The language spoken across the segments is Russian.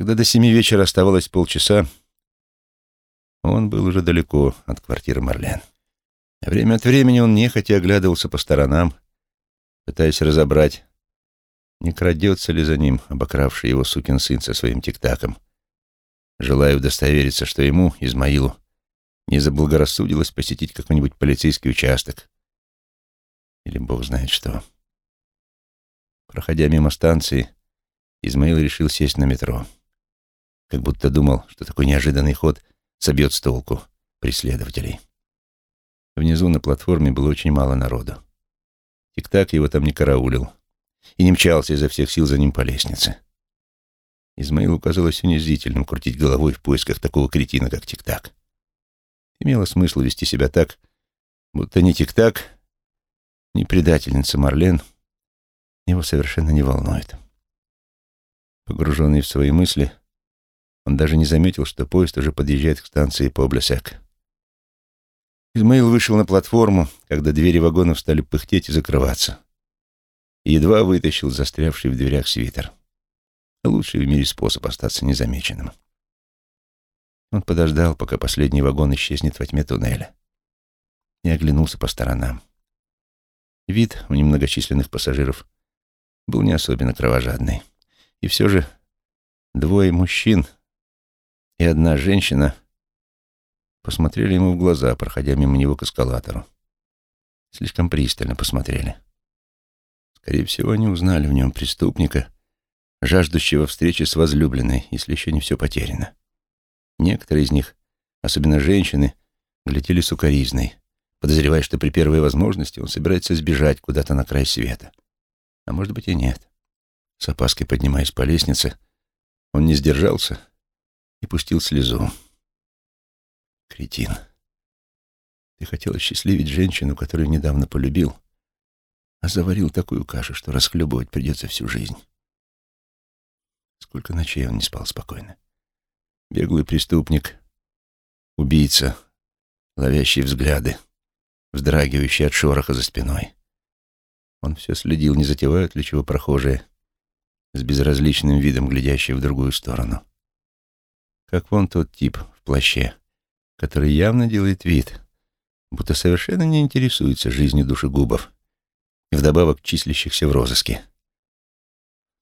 Когда до семи вечера оставалось полчаса, он был уже далеко от квартиры Марлен. Время от времени он нехотя оглядывался по сторонам, пытаясь разобрать, не крадется ли за ним обокравший его сукин сын со своим тиктаком, желая удостовериться, что ему, Измаилу, не заблагорассудилось посетить какой-нибудь полицейский участок. Или бог знает что. Проходя мимо станции, Измаил решил сесть на метро. Как будто думал, что такой неожиданный ход собьет с толку преследователей. Внизу на платформе было очень мало народу. Тик-так его там не караулил и не мчался изо всех сил за ним по лестнице. Измаилу казалось унизительным крутить головой в поисках такого кретина, как Тик-так. Имело смысл вести себя так, будто ни Тик-так, ни предательница Марлен его совершенно не волнует. Погруженный в свои мысли, он даже не заметил, что поезд уже подъезжает к станции Поблесек. Измаил вышел на платформу, когда двери вагонов стали пыхтеть и закрываться. И едва вытащил застрявший в дверях свитер. Лучший в мире способ остаться незамеченным. Он подождал, пока последний вагон исчезнет во тьме туннеля, и оглянулся по сторонам. Вид у немногочисленных пассажиров был не особенно кровожадный. И все же двое мужчин и одна женщина посмотрели ему в глаза, проходя мимо него к эскалатору. Слишком пристально посмотрели. Скорее всего, они узнали в нем преступника, жаждущего встречи с возлюбленной, если еще не все потеряно. Некоторые из них, особенно женщины, глядели сукоризной, подозревая, что при первой возможности он собирается сбежать куда-то на край света. А может быть и нет. С опаской поднимаясь по лестнице, он не сдержался и пустил слезу. Кретин. Ты хотел осчастливить женщину, которую недавно полюбил, а заварил такую кашу, что расхлебывать придется всю жизнь. Сколько ночей он не спал спокойно. Беглый преступник, убийца, ловящий взгляды, вздрагивающий от шороха за спиной. Он все следил, не затевают ли чего прохожие, с безразличным видом глядящие в другую сторону. Как вон тот тип в плаще, который явно делает вид, будто совершенно не интересуется жизнью душегубов и вдобавок числящихся в розыске.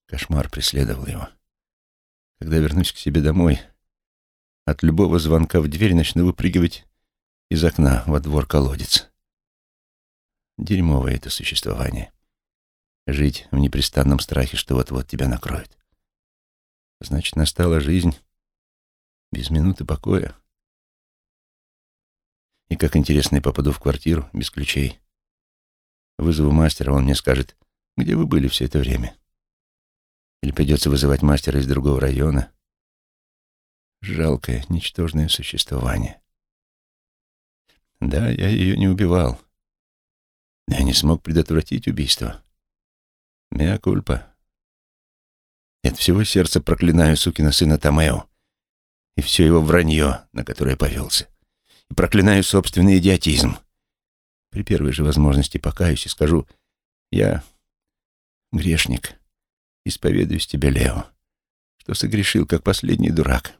Кошмар преследовал его. Когда вернусь к себе домой, от любого звонка в дверь начну выпрыгивать из окна во двор колодец. Дерьмовое это существование. Жить в непрестанном страхе, что вот-вот тебя накроет. Значит, настала жизнь без минуты покоя. И как интересно, я попаду в квартиру без ключей. Вызову мастера, он мне скажет, где вы были все это время. Или придется вызывать мастера из другого района. Жалкое, ничтожное существование. Да, я ее не убивал. Я не смог предотвратить убийство. Меа кульпа. От всего сердца проклинаю сукина сына Томео и все его вранье, на которое повелся. И проклинаю собственный идиотизм. При первой же возможности покаюсь и скажу, я грешник, исповедуюсь тебе, Лео, что согрешил, как последний дурак,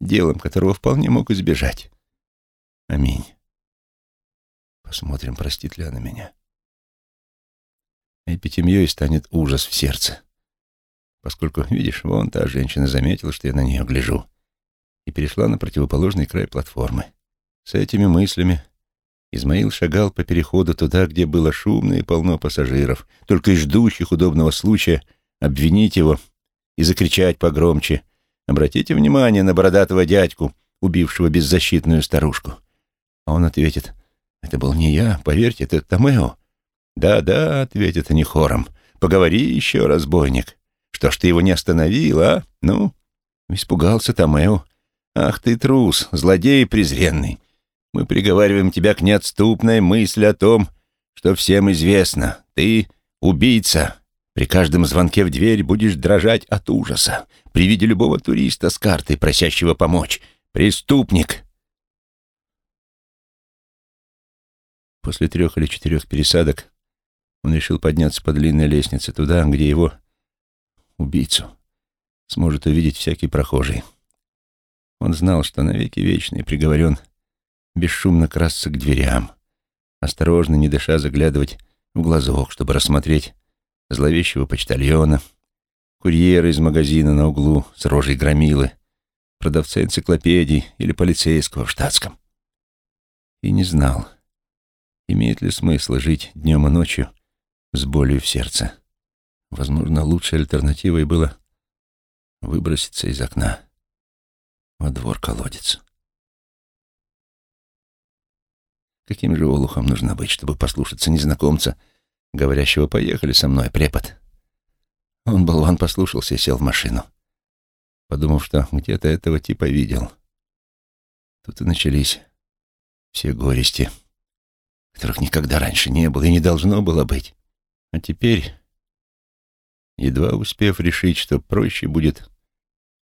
делом которого вполне мог избежать. Аминь. Посмотрим, простит ли она меня. Эпитемьей станет ужас в сердце. Поскольку, видишь, вон та женщина заметила, что я на нее гляжу, и перешла на противоположный край платформы. С этими мыслями Измаил шагал по переходу туда, где было шумно и полно пассажиров, только и ждущих удобного случая обвинить его и закричать погромче. «Обратите внимание на бородатого дядьку, убившего беззащитную старушку». А он ответит, «Это был не я, поверьте, это Томео. «Да-да», — ответят они хором, — «поговори еще, разбойник. Что ж ты его не остановил, а? Ну?» Испугался Томео. «Ах ты трус, злодей презренный. Мы приговариваем тебя к неотступной мысли о том, что всем известно. Ты убийца. При каждом звонке в дверь будешь дрожать от ужаса. При виде любого туриста с картой, просящего помочь. Преступник!» После трех или четырех пересадок он решил подняться по длинной лестнице туда, где его, убийцу, сможет увидеть всякий прохожий. Он знал, что навеки вечный приговорен бесшумно красться к дверям, осторожно, не дыша, заглядывать в глазок, чтобы рассмотреть зловещего почтальона, курьера из магазина на углу с рожей громилы, продавца энциклопедий или полицейского в штатском. И не знал, имеет ли смысл жить днем и ночью с болью в сердце. Возможно, лучшей альтернативой было выброситься из окна во двор колодец. Каким же олухом нужно быть, чтобы послушаться незнакомца, говорящего «поехали со мной, препод». Он, болван, послушался и сел в машину, подумав, что где-то этого типа видел. Тут и начались все горести, которых никогда раньше не было и не должно было быть. А теперь, едва успев решить, что проще будет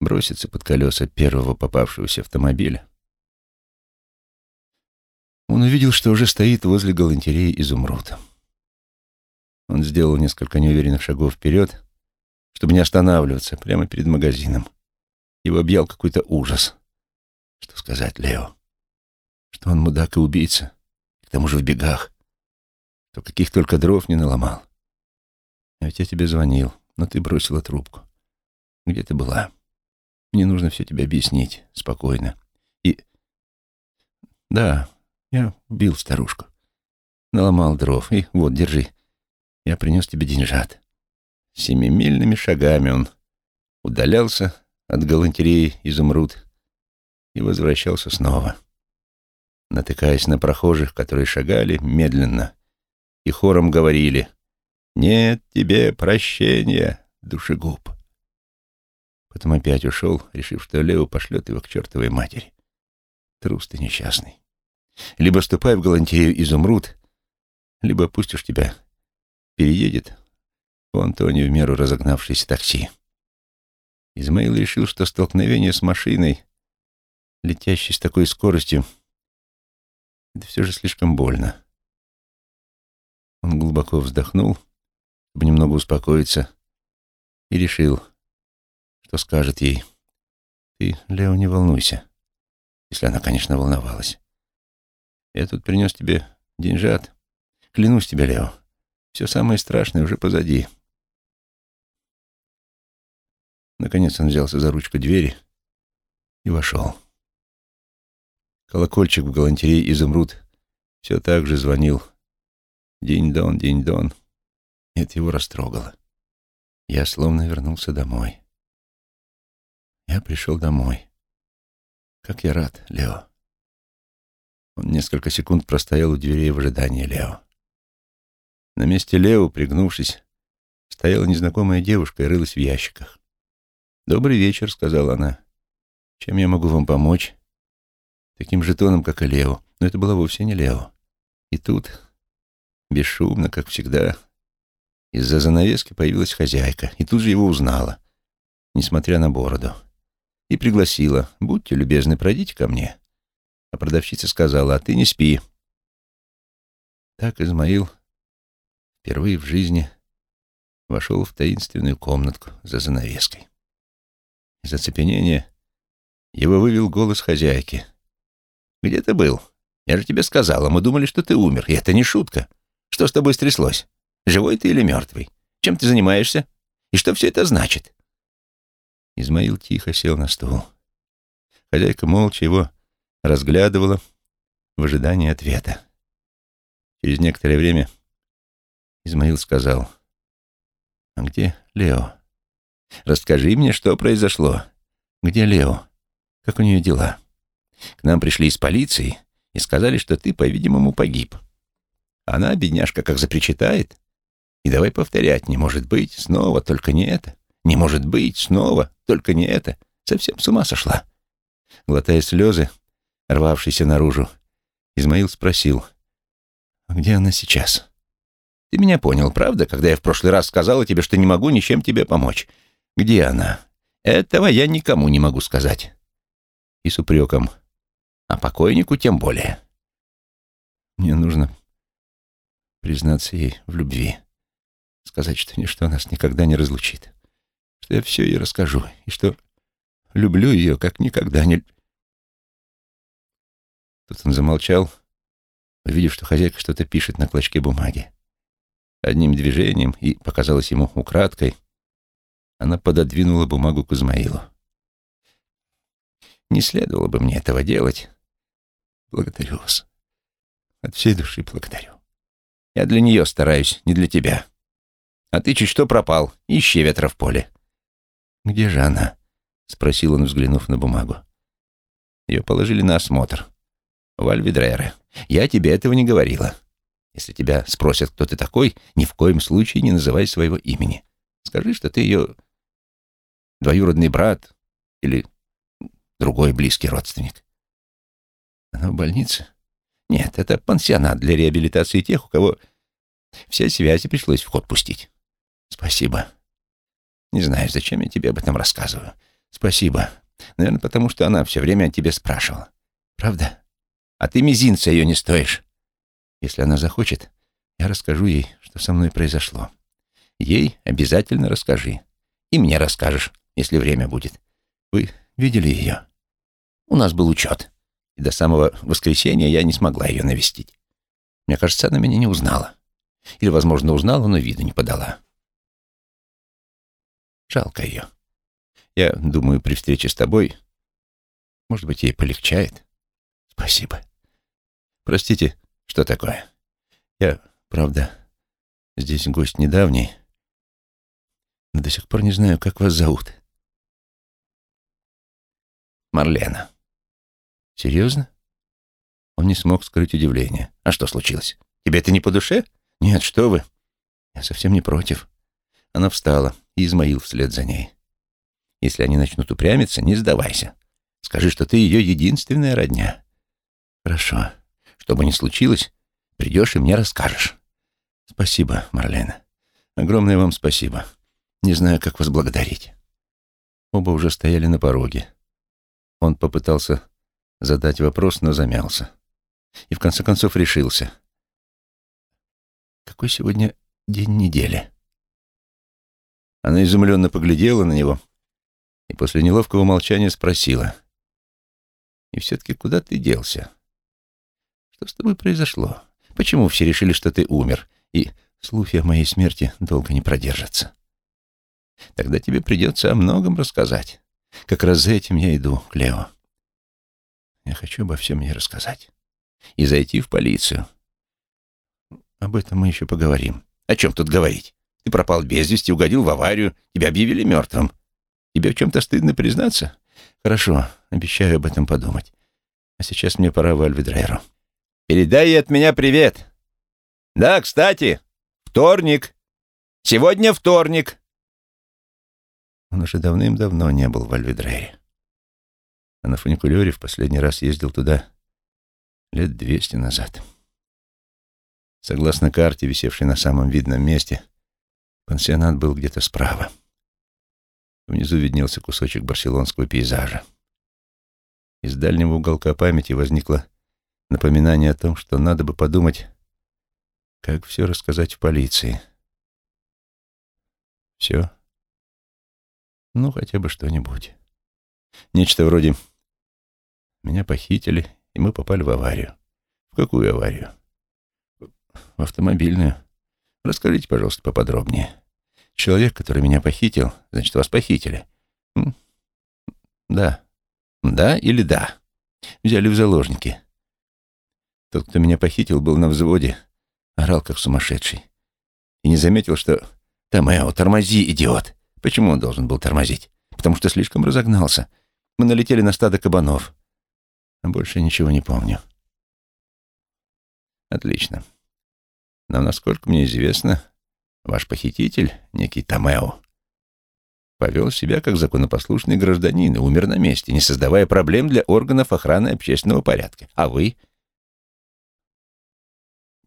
броситься под колеса первого попавшегося автомобиля, он увидел, что уже стоит возле галантереи изумруд. Он сделал несколько неуверенных шагов вперед, чтобы не останавливаться прямо перед магазином. Его объял какой-то ужас. Что сказать Лео? Что он мудак и убийца, к тому же в бегах, что каких только дров не наломал. А ведь я тебе звонил, но ты бросила трубку. Где ты была? Мне нужно все тебе объяснить, спокойно. И... Да, я убил старушку. Наломал дров. И вот, держи. Я принес тебе деньжат. Семимильными шагами он удалялся от галантереи изумруд и возвращался снова, натыкаясь на прохожих, которые шагали медленно и хором говорили «Нет тебе прощения, душегуб». Потом опять ушел, решив, что Лео пошлет его к чертовой матери. Трус ты несчастный. Либо ступай в галантерею изумруд, либо пусть уж тебя переедет по Антоне в меру разогнавшееся такси. Измаил решил, что столкновение с машиной, летящей с такой скоростью, это все же слишком больно. Он глубоко вздохнул, чтобы немного успокоиться, и решил, что скажет ей. «Ты, Лео, не волнуйся», если она, конечно, волновалась. «Я тут принес тебе деньжат. Клянусь тебе, Лео, все самое страшное уже позади». Наконец он взялся за ручку двери и вошел. Колокольчик в галантерее «Изумруд» все так же звонил. День-дон, день-дон. Это его растрогало. Я словно вернулся домой. Я пришел домой. Как я рад, Лео. Он несколько секунд простоял у дверей в ожидании Лео. На месте Лео, пригнувшись, стояла незнакомая девушка и рылась в ящиках. «Добрый вечер», — сказала она. «Чем я могу вам помочь?» Таким же тоном, как и Лео. Но это было вовсе не Лео. И тут, бесшумно, как всегда, из-за занавески появилась хозяйка, и тут же его узнала, несмотря на бороду и пригласила. «Будьте любезны, пройдите ко мне». А продавщица сказала, «А ты не спи». Так Измаил впервые в жизни вошел в таинственную комнатку за занавеской. Из оцепенения его вывел голос хозяйки. «Где ты был? Я же тебе сказала, мы думали, что ты умер, и это не шутка. Что с тобой стряслось? Живой ты или мертвый? Чем ты занимаешься? И что все это значит?» Измаил тихо сел на стул. Хозяйка молча его разглядывала в ожидании ответа. Через некоторое время Измаил сказал, «А где Лео? Расскажи мне, что произошло. Где Лео? Как у нее дела? К нам пришли из полиции и сказали, что ты, по-видимому, погиб. Она, бедняжка, как запричитает. И давай повторять, не может быть, снова, только не это. Не может быть, снова, только не это. Совсем с ума сошла. Глотая слезы, рвавшиеся наружу, Измаил спросил, «А где она сейчас?» «Ты меня понял, правда, когда я в прошлый раз сказала тебе, что не могу ничем тебе помочь? Где она? Этого я никому не могу сказать». И с упреком, а покойнику тем более. Мне нужно признаться ей в любви, сказать, что ничто нас никогда не разлучит что я все ей расскажу, и что люблю ее, как никогда не... Тут он замолчал, увидев, что хозяйка что-то пишет на клочке бумаги. Одним движением, и показалось ему украдкой, она пододвинула бумагу к Измаилу. «Не следовало бы мне этого делать. Благодарю вас. От всей души благодарю. Я для нее стараюсь, не для тебя. А ты чуть что пропал, ищи ветра в поле». «Где же она?» — спросил он, взглянув на бумагу. Ее положили на осмотр. В Альвидрере. Я тебе этого не говорила. Если тебя спросят, кто ты такой, ни в коем случае не называй своего имени. Скажи, что ты ее двоюродный брат или другой близкий родственник. Она в больнице? Нет, это пансионат для реабилитации тех, у кого все связи пришлось в ход пустить. Спасибо. Не знаю, зачем я тебе об этом рассказываю. Спасибо. Наверное, потому что она все время о тебе спрашивала. Правда? А ты мизинца ее не стоишь. Если она захочет, я расскажу ей, что со мной произошло. Ей обязательно расскажи. И мне расскажешь, если время будет. Вы видели ее? У нас был учет. И до самого воскресенья я не смогла ее навестить. Мне кажется, она меня не узнала. Или, возможно, узнала, но виду не подала. Жалко ее. Я думаю, при встрече с тобой, может быть, ей полегчает. Спасибо. Простите, что такое? Я, правда, здесь гость недавний, но до сих пор не знаю, как вас зовут. Марлена. Серьезно? Он не смог скрыть удивление. А что случилось? Тебе это не по душе? Нет, что вы. Я совсем не против. Она встала, и Измаил вслед за ней. Если они начнут упрямиться, не сдавайся. Скажи, что ты ее единственная родня. Хорошо. Что бы ни случилось, придешь и мне расскажешь. Спасибо, Марлена. Огромное вам спасибо. Не знаю, как вас благодарить. Оба уже стояли на пороге. Он попытался задать вопрос, но замялся. И в конце концов решился. Какой сегодня день недели? Она изумленно поглядела на него и после неловкого молчания спросила. «И все-таки куда ты делся? Что с тобой произошло? Почему все решили, что ты умер, и слухи о моей смерти долго не продержатся? Тогда тебе придется о многом рассказать. Как раз за этим я иду, Клео. Я хочу обо всем ей рассказать. И зайти в полицию. Об этом мы еще поговорим. О чем тут говорить? Ты пропал без вести, угодил в аварию, тебя объявили мертвым. Тебе в чем-то стыдно признаться? Хорошо, обещаю об этом подумать. А сейчас мне пора в Альвидрейру. Передай ей от меня привет. Да, кстати, вторник. Сегодня вторник. Он уже давным-давно не был в Альвидрейре. А на фуникулере в последний раз ездил туда лет двести назад. Согласно карте, висевшей на самом видном месте, пансионат был где-то справа. Внизу виднелся кусочек барселонского пейзажа. Из дальнего уголка памяти возникло напоминание о том, что надо бы подумать, как все рассказать в полиции. Все ну, хотя бы что-нибудь. Нечто вроде «Меня похитили, и мы попали в аварию». В какую аварию? В автомобильную. Расскажите, пожалуйста, поподробнее. Человек, который меня похитил, значит, вас похитили. Да. Да или да? Взяли в заложники. Тот, кто меня похитил, был на взводе, орал как сумасшедший. И не заметил, что «Томео, тормози, идиот!» Почему он должен был тормозить? Потому что слишком разогнался. Мы налетели на стадо кабанов. А больше ничего не помню. Отлично. Но, насколько мне известно, ваш похититель, некий Томео, повел себя как законопослушный гражданин и умер на месте, не создавая проблем для органов охраны общественного порядка. А вы?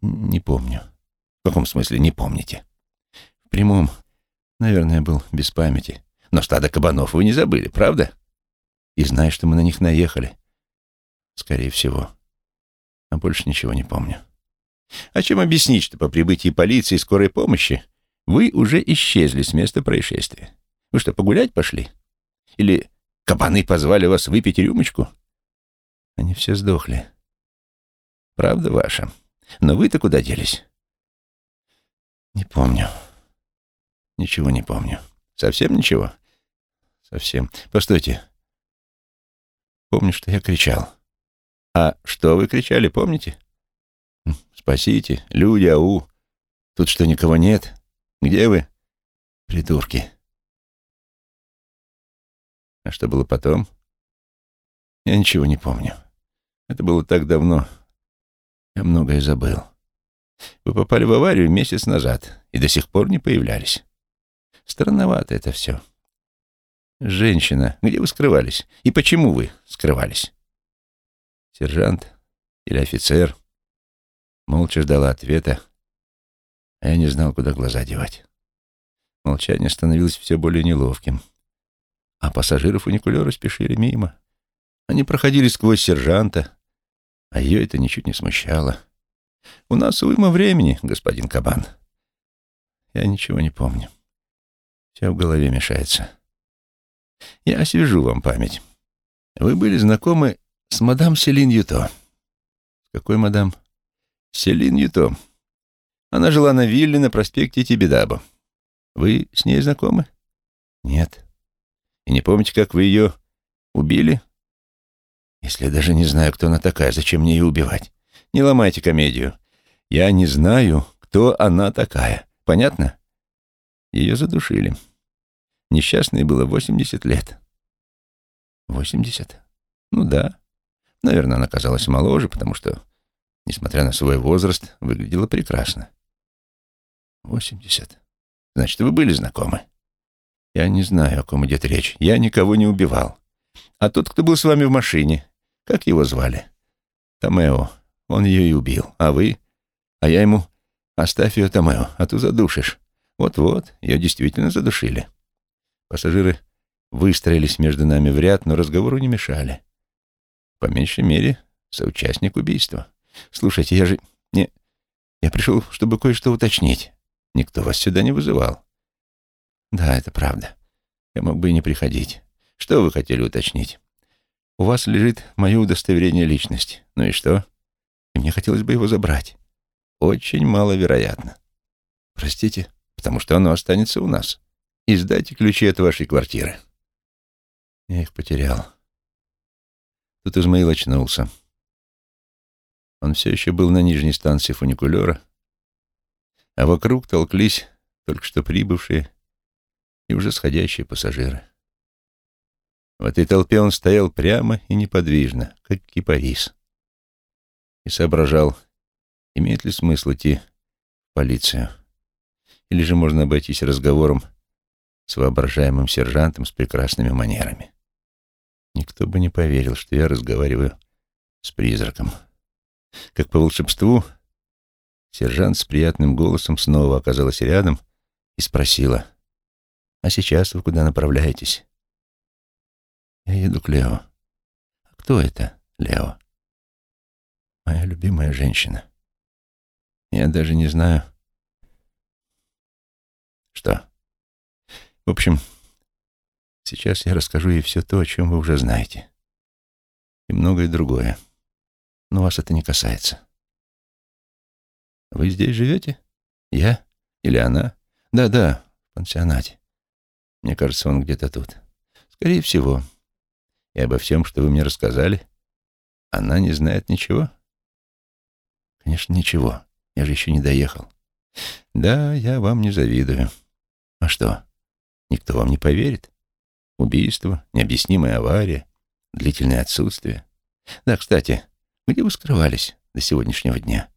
Не помню. В каком смысле не помните? В прямом. Наверное, был без памяти. Но стадо кабанов вы не забыли, правда? И знаешь, что мы на них наехали. Скорее всего. А больше ничего не помню. А чем объяснить, что по прибытии полиции и скорой помощи вы уже исчезли с места происшествия? Вы что, погулять пошли? Или кабаны позвали вас выпить рюмочку? Они все сдохли. Правда ваша. Но вы-то куда делись? Не помню. Ничего не помню. Совсем ничего? Совсем. Постойте. Помню, что я кричал. А что вы кричали, помните? Спасите, люди, ау. Тут что, никого нет? Где вы? Придурки. А что было потом? Я ничего не помню. Это было так давно. Я многое забыл. Вы попали в аварию месяц назад и до сих пор не появлялись. Странновато это все. Женщина, где вы скрывались? И почему вы скрывались? Сержант или офицер молча ждала ответа, а я не знал, куда глаза девать. Молчание становилось все более неловким, а пассажиры фуникулера спешили мимо. Они проходили сквозь сержанта, а ее это ничуть не смущало. «У нас уйма времени, господин Кабан». Я ничего не помню. Все в голове мешается. Я освежу вам память. Вы были знакомы с мадам Селин Юто. Какой мадам? Селин Юто. Она жила на вилле на проспекте Тибидаба. Вы с ней знакомы? Нет. И не помните, как вы ее убили? Если я даже не знаю, кто она такая, зачем мне ее убивать? Не ломайте комедию. Я не знаю, кто она такая. Понятно? Ее задушили. Несчастной было 80 лет. 80? Ну да. Наверное, она казалась моложе, потому что, несмотря на свой возраст, выглядела прекрасно. 80. Значит, вы были знакомы? Я не знаю, о ком идет речь. Я никого не убивал. А тот, кто был с вами в машине, как его звали? Томео. Он ее и убил. А вы? А я ему... Оставь ее, Томео, а то задушишь. Вот-вот, ее действительно задушили. Пассажиры выстроились между нами в ряд, но разговору не мешали. По меньшей мере, соучастник убийства. Слушайте, я же... Не... Я пришел, чтобы кое-что уточнить. Никто вас сюда не вызывал. Да, это правда. Я мог бы и не приходить. Что вы хотели уточнить? У вас лежит мое удостоверение личности. Ну и что? И мне хотелось бы его забрать. Очень маловероятно. Простите, потому что оно останется у нас и сдайте ключи от вашей квартиры. Я их потерял. Тут Измаил очнулся. Он все еще был на нижней станции фуникулера, а вокруг толклись только что прибывшие и уже сходящие пассажиры. В этой толпе он стоял прямо и неподвижно, как кипарис, и соображал, имеет ли смысл идти в полицию, или же можно обойтись разговором с воображаемым сержантом с прекрасными манерами. Никто бы не поверил, что я разговариваю с призраком. Как по волшебству, сержант с приятным голосом снова оказалась рядом и спросила, «А сейчас вы куда направляетесь?» «Я еду к Лео». «А кто это, Лео?» «Моя любимая женщина. Я даже не знаю...» «Что?» В общем, сейчас я расскажу ей все то, о чем вы уже знаете. И многое другое. Но вас это не касается. Вы здесь живете? Я? Или она? Да-да, в пансионате. Мне кажется, он где-то тут. Скорее всего. И обо всем, что вы мне рассказали, она не знает ничего? Конечно, ничего. Я же еще не доехал. Да, я вам не завидую. А что? Никто вам не поверит. Убийство, необъяснимая авария, длительное отсутствие. Да, кстати, где вы скрывались до сегодняшнего дня?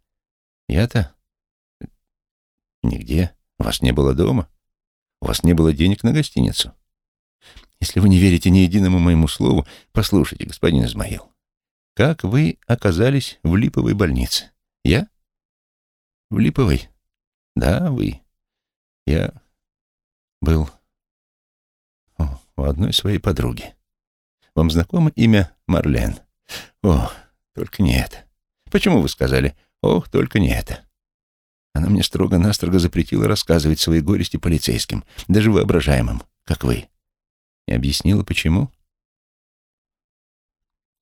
Я-то... Нигде. Вас не было дома. У вас не было денег на гостиницу. Если вы не верите ни единому моему слову, послушайте, господин Измаил. Как вы оказались в Липовой больнице? Я? В Липовой? Да, вы. Я был у одной своей подруги. Вам знакомо имя Марлен? О, только не это. Почему вы сказали «ох, только не это»? Она мне строго-настрого запретила рассказывать свои горести полицейским, даже воображаемым. как вы. И объяснила, почему.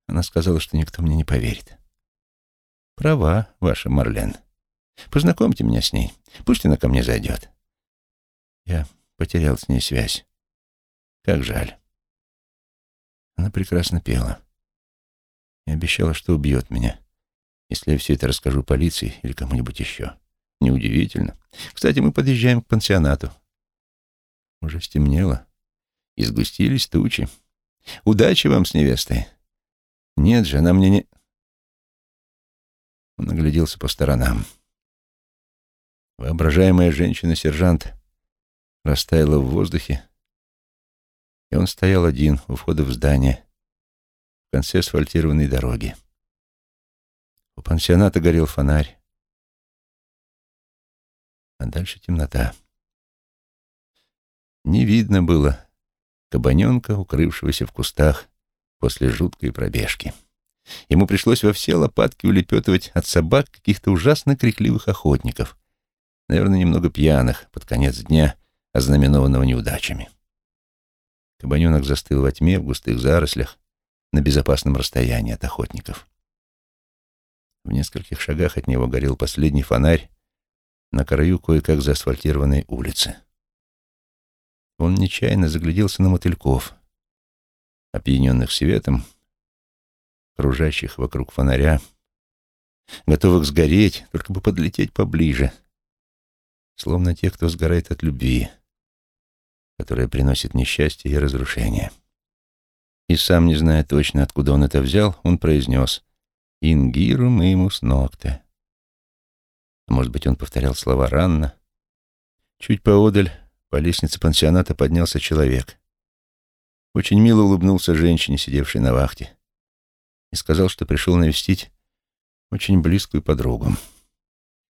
Она сказала, что никто мне не поверит. Права, ваша Марлен. Познакомьте меня с ней. Пусть она ко мне зайдет. Я потерял с ней связь. Как жаль. Она прекрасно пела. И обещала, что убьет меня, если я все это расскажу полиции или кому-нибудь еще. Неудивительно. Кстати, мы подъезжаем к пансионату. Уже стемнело. И тучи. Удачи вам с невестой. Нет же, она мне не... Он огляделся по сторонам. Воображаемая женщина-сержант растаяла в воздухе, и он стоял один у входа в здание, в конце асфальтированной дороги. У пансионата горел фонарь, а дальше темнота. Не видно было кабаненка, укрывшегося в кустах после жуткой пробежки. Ему пришлось во все лопатки улепетывать от собак каких-то ужасно крикливых охотников, наверное, немного пьяных под конец дня, ознаменованного неудачами. Кабаненок застыл во тьме в густых зарослях на безопасном расстоянии от охотников. В нескольких шагах от него горел последний фонарь на краю кое-как заасфальтированной улицы. Он нечаянно загляделся на мотыльков, опьяненных светом, кружащих вокруг фонаря, готовых сгореть, только бы подлететь поближе, словно те, кто сгорает от любви, которая приносит несчастье и разрушение. И сам, не зная точно, откуда он это взял, он произнес «Ингирум имус нокте». Может быть, он повторял слова ранно. Чуть поодаль по лестнице пансионата поднялся человек. Очень мило улыбнулся женщине, сидевшей на вахте, и сказал, что пришел навестить очень близкую подругу.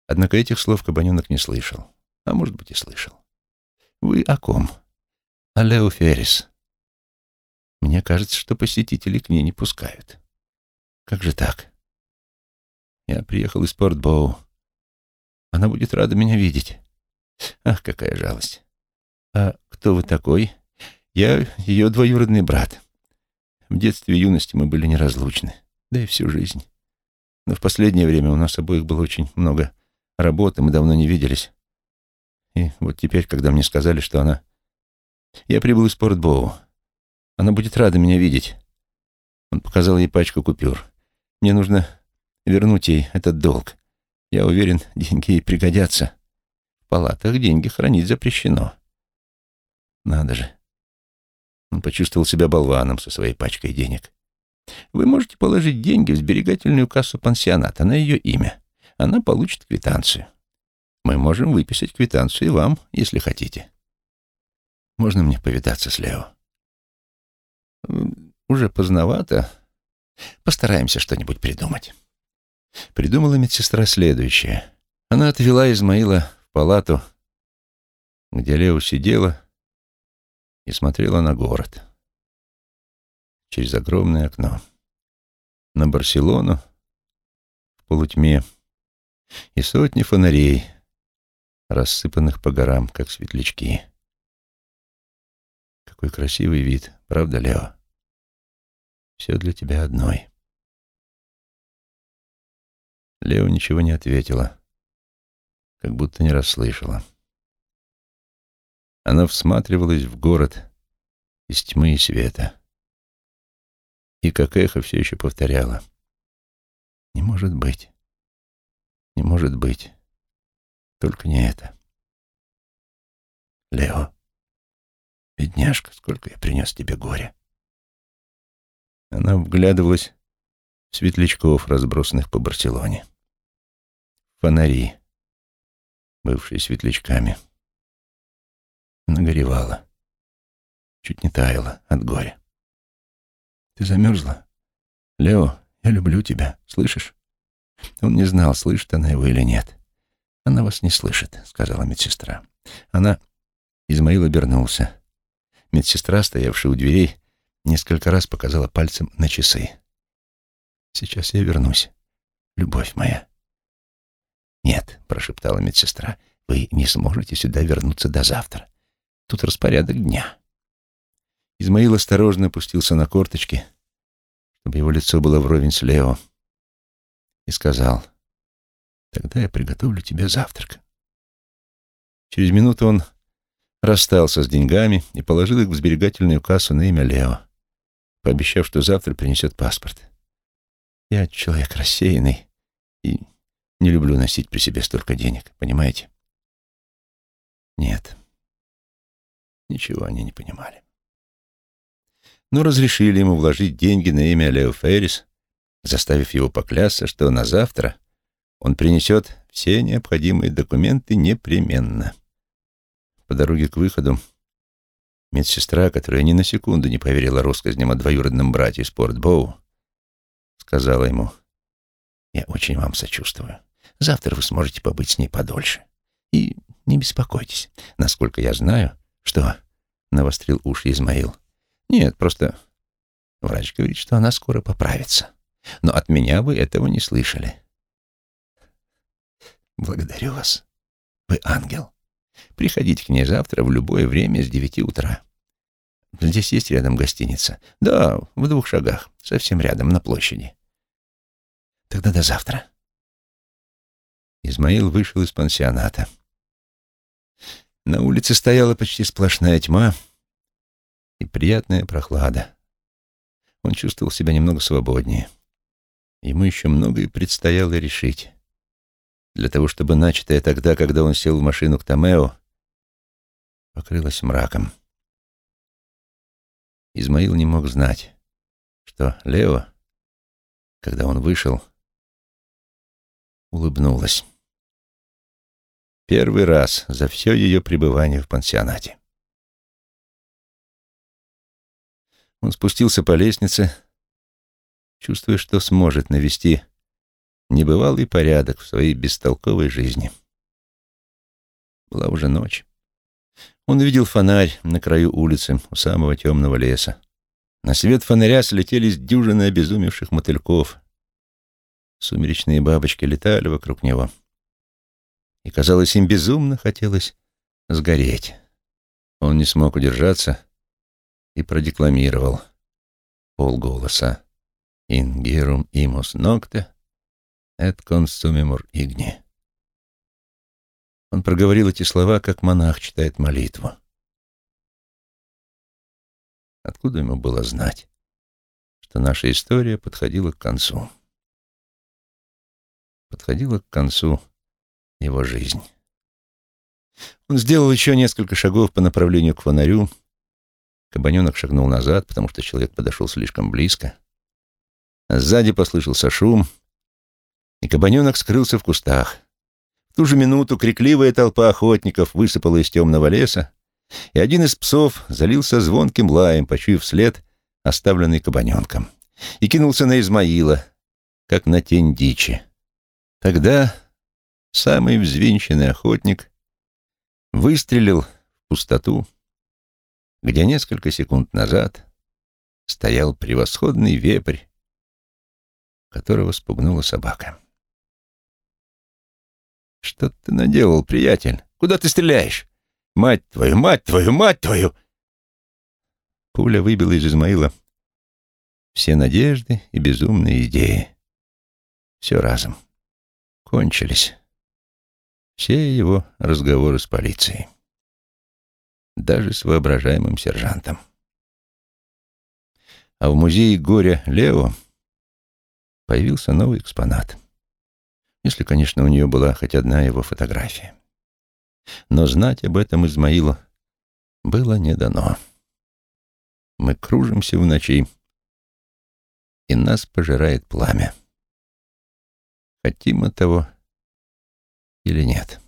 Однако этих слов Кабаненок не слышал. А может быть, и слышал. «Вы о ком?» «О Лео Феррис». «Мне кажется, что посетителей к ней не пускают». «Как же так?» «Я приехал из Портбоу. Она будет рада меня видеть. Ах, какая жалость. А кто вы такой? Я ее двоюродный брат. В детстве и юности мы были неразлучны, да и всю жизнь. Но в последнее время у нас обоих было очень много работы, мы давно не виделись. И вот теперь, когда мне сказали, что она... Я прибыл из Портбоу. Она будет рада меня видеть. Он показал ей пачку купюр. Мне нужно вернуть ей этот долг. Я уверен, деньги ей пригодятся. В палатах деньги хранить запрещено. Надо же. Он почувствовал себя болваном со своей пачкой денег. Вы можете положить деньги в сберегательную кассу пансионата на ее имя. Она получит квитанцию. Мы можем выписать квитанцию и вам, если хотите. Можно мне повидаться с Лео? Уже поздновато. Постараемся что-нибудь придумать. Придумала медсестра следующее. Она отвела Измаила в палату, где Лео сидела и смотрела на город через огромное окно. На Барселону в полутьме и сотни фонарей, рассыпанных по горам, как светлячки. Какой красивый вид, правда, Лео? Все для тебя одной. Лео ничего не ответила, как будто не расслышала. Она всматривалась в город из тьмы и света. И как эхо все еще повторяла. «Не может быть. Не может быть. Только не это. Лео, бедняжка, сколько я принес тебе горя». Она вглядывалась в светлячков, разбросанных по Барселоне. Фонари, бывшие светлячками. Она. Чуть не таяла от горя. «Ты замерзла? Лео, я люблю тебя, слышишь?» Он не знал, слышит она его или нет. «Она вас не слышит», — сказала медсестра. Она... Измаил обернулся. Медсестра, стоявшая у дверей, несколько раз показала пальцем на часы. «Сейчас я вернусь, любовь моя». «Нет», — прошептала медсестра, — «вы не сможете сюда вернуться до завтра. Тут распорядок дня. Измаил осторожно опустился на корточки, чтобы его лицо было вровень с Лео, и сказал, «Тогда я приготовлю тебе завтрак». Через минуту он расстался с деньгами и положил их в сберегательную кассу на имя Лео, пообещав, что завтра принесет паспорт. Я человек рассеянный и не люблю носить при себе столько денег, понимаете? Нет. Ничего они не понимали. Но разрешили ему вложить деньги на имя Лео Феррис, заставив его поклясться, что на завтра он принесет все необходимые документы непременно. По дороге к выходу медсестра, которая ни на секунду не поверила россказням о двоюродном брате Спортбоу, сказала ему, «Я очень вам сочувствую. Завтра вы сможете побыть с ней подольше. И не беспокойтесь. Насколько я знаю, что...» — навострил уши Измаил. «Нет, просто врач говорит, что она скоро поправится. Но от меня вы этого не слышали». «Благодарю вас. Вы ангел. Приходите к ней завтра в любое время с девяти утра. Здесь есть рядом гостиница? Да, в двух шагах, совсем рядом, на площади. Тогда до завтра. Измаил вышел из пансионата. На улице стояла почти сплошная тьма и приятная прохлада. Он чувствовал себя немного свободнее. Ему еще многое предстояло решить. Для того, чтобы начатое тогда, когда он сел в машину к Томео, покрылось мраком. Измаил не мог знать, что Лео, когда он вышел, улыбнулась. Первый раз за все ее пребывание в пансионате. Он спустился по лестнице, чувствуя, что сможет навести небывалый порядок в своей бестолковой жизни. Была уже ночь. Он увидел фонарь на краю улицы у самого темного леса. На свет фонаря слетелись дюжины обезумевших мотыльков. Сумеречные бабочки летали вокруг него. И, казалось, им безумно хотелось сгореть. Он не смог удержаться и продекламировал полголоса «Ингерум имус нокте, et consumimur igni». Он проговорил эти слова, как монах читает молитву. Откуда ему было знать, что наша история подходила к концу? Подходила к концу его жизнь. Он сделал еще несколько шагов по направлению к фонарю. Кабаненок шагнул назад, потому что человек подошел слишком близко. Сзади послышался шум, и кабаненок скрылся в кустах. В ту же минуту крикливая толпа охотников высыпала из темного леса, и один из псов залился звонким лаем, почуяв след, оставленный кабаненком, и кинулся на Измаила, как на тень дичи. Тогда самый взвинченный охотник выстрелил в пустоту, где несколько секунд назад стоял превосходный вепрь, которого спугнула собака. «Что ты наделал, приятель? Куда ты стреляешь? Мать твою, мать твою, мать твою!» Пуля выбила из Измаила все надежды и безумные идеи. Все разом. Кончились. Все его разговоры с полицией. Даже с воображаемым сержантом. А в музее горя Лео появился новый экспонат — если, конечно, у нее была хоть одна его фотография. Но знать об этом Измаилу было не дано. Мы кружимся в ночи, и нас пожирает пламя. Хотим мы того или нет.